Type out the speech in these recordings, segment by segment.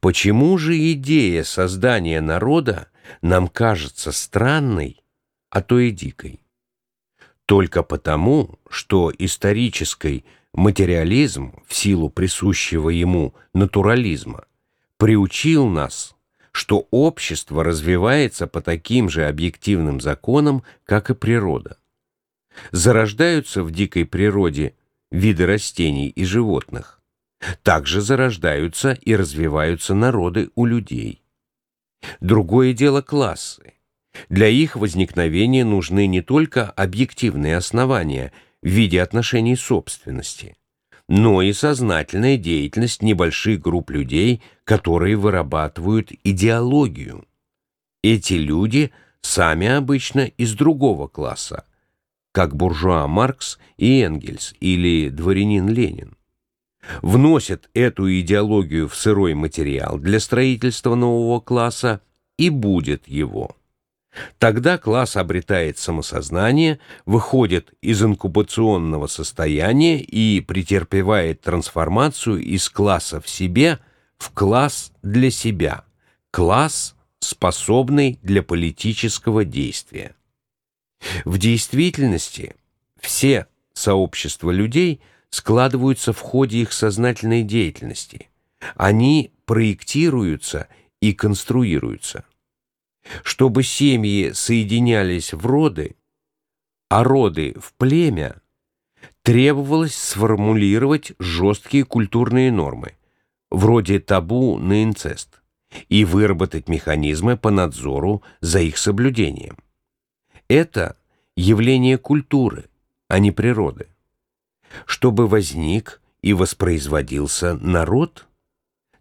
Почему же идея создания народа нам кажется странной, а то и дикой? Только потому, что исторический материализм в силу присущего ему натурализма приучил нас, что общество развивается по таким же объективным законам, как и природа. Зарождаются в дикой природе виды растений и животных. Также зарождаются и развиваются народы у людей. Другое дело классы. Для их возникновения нужны не только объективные основания в виде отношений собственности, но и сознательная деятельность небольших групп людей, которые вырабатывают идеологию. Эти люди сами обычно из другого класса, как буржуа Маркс и Энгельс или дворянин Ленин. Вносят эту идеологию в сырой материал для строительства нового класса и будет его. Тогда класс обретает самосознание, выходит из инкубационного состояния и претерпевает трансформацию из класса в себе в класс для себя, класс, способный для политического действия. В действительности все сообщества людей складываются в ходе их сознательной деятельности. Они проектируются и конструируются чтобы семьи соединялись в роды, а роды в племя, требовалось сформулировать жесткие культурные нормы, вроде табу на инцест, и выработать механизмы по надзору за их соблюдением. Это явление культуры, а не природы. Чтобы возник и воспроизводился народ,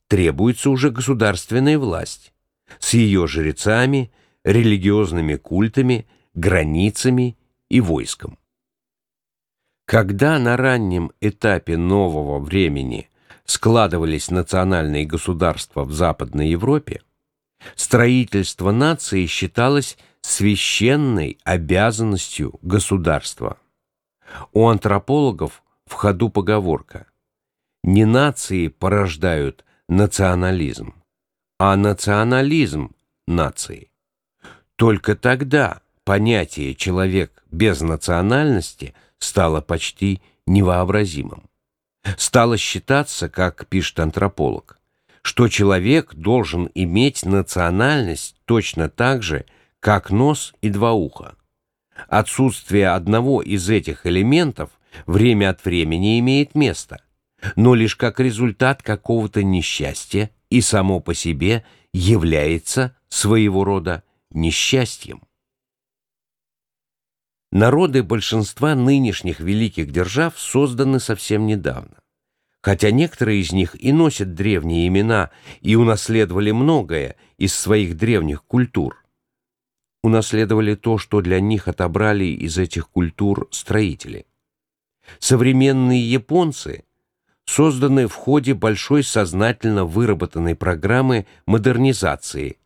требуется уже государственная власть, с ее жрецами, религиозными культами, границами и войском. Когда на раннем этапе нового времени складывались национальные государства в Западной Европе, строительство нации считалось священной обязанностью государства. У антропологов в ходу поговорка «Не нации порождают национализм, а национализм нации. Только тогда понятие «человек без национальности» стало почти невообразимым. Стало считаться, как пишет антрополог, что человек должен иметь национальность точно так же, как нос и два уха. Отсутствие одного из этих элементов время от времени имеет место, но лишь как результат какого-то несчастья и само по себе является своего рода несчастьем. Народы большинства нынешних великих держав созданы совсем недавно. Хотя некоторые из них и носят древние имена и унаследовали многое из своих древних культур. Унаследовали то, что для них отобрали из этих культур строители. Современные японцы созданы в ходе большой сознательно выработанной программы модернизации,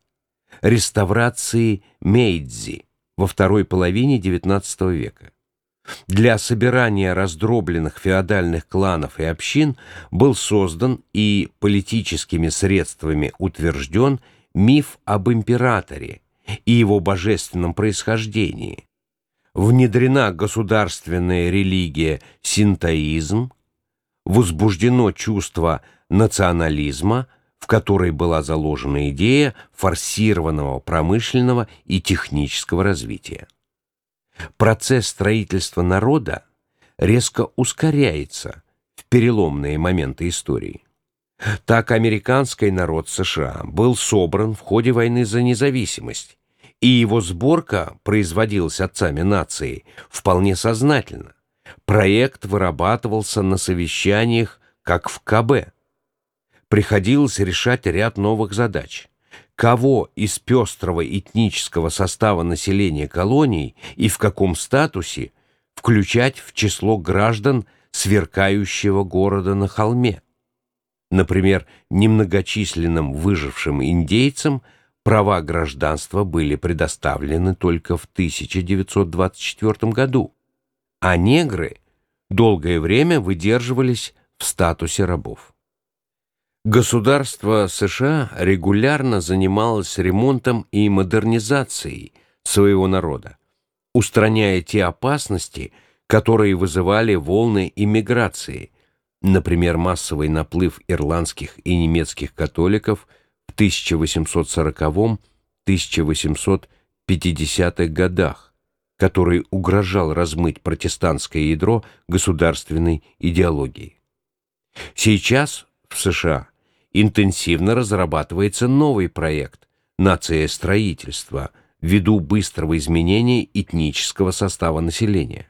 реставрации Мейдзи во второй половине XIX века. Для собирания раздробленных феодальных кланов и общин был создан и политическими средствами утвержден миф об императоре и его божественном происхождении. Внедрена государственная религия синтоизм, возбуждено чувство национализма, в которой была заложена идея форсированного промышленного и технического развития. Процесс строительства народа резко ускоряется в переломные моменты истории. Так американский народ США был собран в ходе войны за независимость, и его сборка производилась отцами нации вполне сознательно. Проект вырабатывался на совещаниях, как в КБ. Приходилось решать ряд новых задач. Кого из пестрого этнического состава населения колоний и в каком статусе включать в число граждан сверкающего города на холме? Например, немногочисленным выжившим индейцам права гражданства были предоставлены только в 1924 году а негры долгое время выдерживались в статусе рабов. Государство США регулярно занималось ремонтом и модернизацией своего народа, устраняя те опасности, которые вызывали волны иммиграции, например, массовый наплыв ирландских и немецких католиков в 1840-1850-х годах, который угрожал размыть протестантское ядро государственной идеологии. Сейчас в США интенсивно разрабатывается новый проект «Нация строительства» ввиду быстрого изменения этнического состава населения.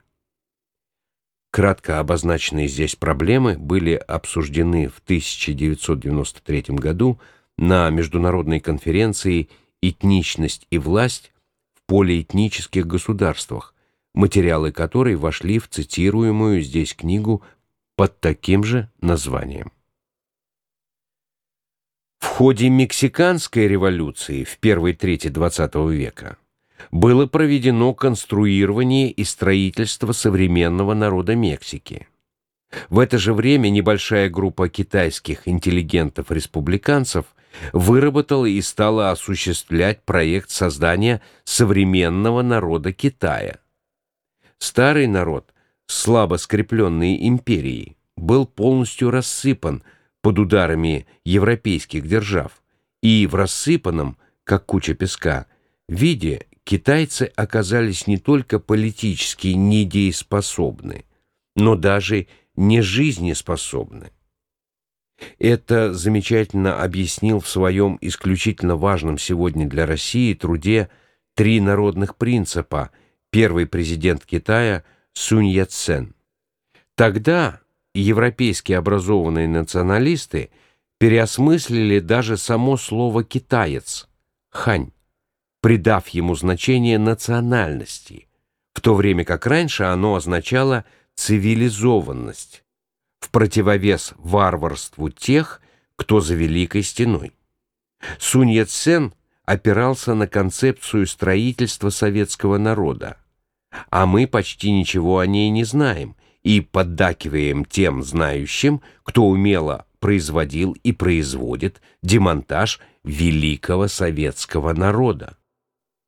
Кратко обозначенные здесь проблемы были обсуждены в 1993 году на международной конференции «Этничность и власть в полиэтнических государствах», материалы которой вошли в цитируемую здесь книгу под таким же названием. В ходе Мексиканской революции в первой трети XX века было проведено конструирование и строительство современного народа Мексики. В это же время небольшая группа китайских интеллигентов-республиканцев выработала и стала осуществлять проект создания современного народа Китая. Старый народ, слабо скрепленный империей, был полностью рассыпан – под ударами европейских держав, и в рассыпанном, как куча песка, виде китайцы оказались не только политически недееспособны, но даже не жизнеспособны. Это замечательно объяснил в своем исключительно важном сегодня для России труде «Три народных принципа» первый президент Китая Сунь Яцен. Тогда европейские образованные националисты переосмыслили даже само слово «китаец» — «хань», придав ему значение национальности, в то время как раньше оно означало цивилизованность, в противовес варварству тех, кто за Великой Стеной. Сунь Яцен опирался на концепцию строительства советского народа, а мы почти ничего о ней не знаем, и поддакиваем тем знающим, кто умело производил и производит демонтаж великого советского народа.